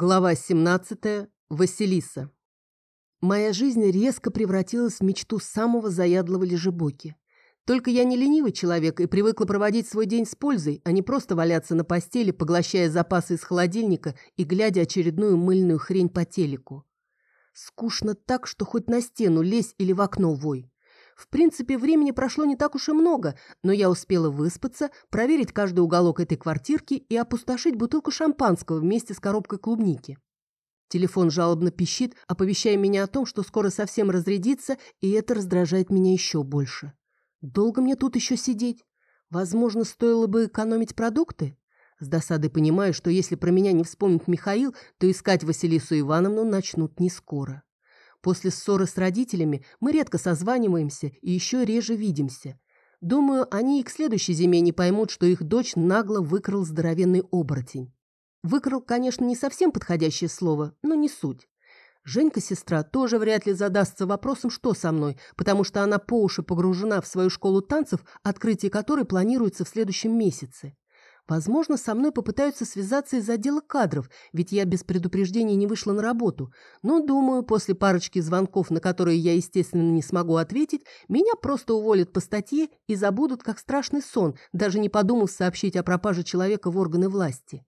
Глава 17. Василиса. Моя жизнь резко превратилась в мечту самого заядлого лежебоки. Только я не ленивый человек и привыкла проводить свой день с пользой, а не просто валяться на постели, поглощая запасы из холодильника и глядя очередную мыльную хрень по телеку. Скучно так, что хоть на стену лезь или в окно вой. В принципе, времени прошло не так уж и много, но я успела выспаться, проверить каждый уголок этой квартирки и опустошить бутылку шампанского вместе с коробкой клубники. Телефон жалобно пищит, оповещая меня о том, что скоро совсем разрядится, и это раздражает меня еще больше. Долго мне тут еще сидеть? Возможно, стоило бы экономить продукты? С досадой понимаю, что если про меня не вспомнит Михаил, то искать Василису Ивановну начнут не скоро. После ссоры с родителями мы редко созваниваемся и еще реже видимся. Думаю, они и к следующей зиме не поймут, что их дочь нагло выкрал здоровенный оборотень. Выкрал, конечно, не совсем подходящее слово, но не суть. Женька-сестра тоже вряд ли задастся вопросом, что со мной, потому что она по уши погружена в свою школу танцев, открытие которой планируется в следующем месяце. Возможно, со мной попытаются связаться из отдела кадров, ведь я без предупреждения не вышла на работу. Но, думаю, после парочки звонков, на которые я, естественно, не смогу ответить, меня просто уволят по статье и забудут как страшный сон, даже не подумав сообщить о пропаже человека в органы власти.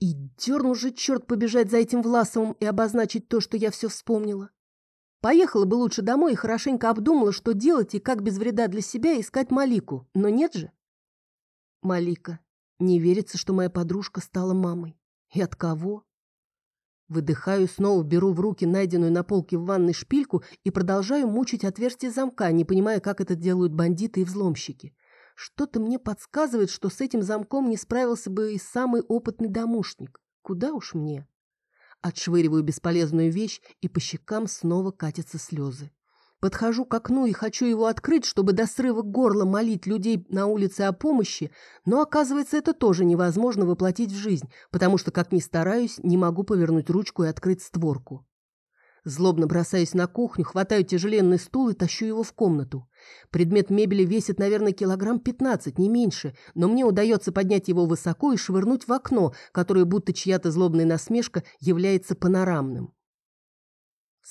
И дернул же черт побежать за этим Власовым и обозначить то, что я все вспомнила. Поехала бы лучше домой и хорошенько обдумала, что делать и как без вреда для себя искать Малику. Но нет же. Малика. Не верится, что моя подружка стала мамой. И от кого? Выдыхаю, снова беру в руки найденную на полке в ванной шпильку и продолжаю мучить отверстие замка, не понимая, как это делают бандиты и взломщики. Что-то мне подсказывает, что с этим замком не справился бы и самый опытный домушник. Куда уж мне? Отшвыриваю бесполезную вещь, и по щекам снова катятся слезы. Подхожу к окну и хочу его открыть, чтобы до срыва горла молить людей на улице о помощи, но оказывается, это тоже невозможно воплотить в жизнь, потому что, как ни стараюсь, не могу повернуть ручку и открыть створку. Злобно бросаюсь на кухню, хватаю тяжеленный стул и тащу его в комнату. Предмет мебели весит, наверное, килограмм пятнадцать, не меньше, но мне удается поднять его высоко и швырнуть в окно, которое, будто чья-то злобная насмешка, является панорамным.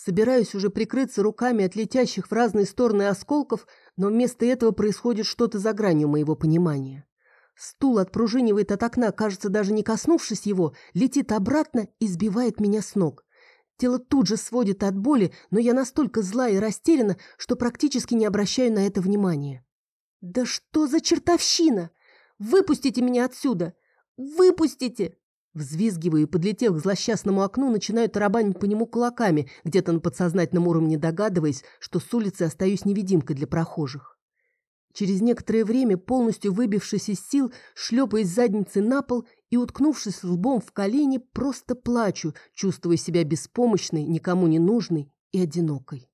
Собираюсь уже прикрыться руками от летящих в разные стороны осколков, но вместо этого происходит что-то за гранью моего понимания. Стул отпружинивает от окна, кажется, даже не коснувшись его, летит обратно и сбивает меня с ног. Тело тут же сводит от боли, но я настолько зла и растеряна, что практически не обращаю на это внимания. «Да что за чертовщина! Выпустите меня отсюда! Выпустите!» Взвизгиваю и, подлетев к злосчастному окну, начинаю тарабанить по нему кулаками, где-то на подсознательном уровне догадываясь, что с улицы остаюсь невидимкой для прохожих. Через некоторое время, полностью выбившись из сил, шлепаясь задницей на пол и, уткнувшись лбом в колени, просто плачу, чувствуя себя беспомощной, никому не нужной и одинокой.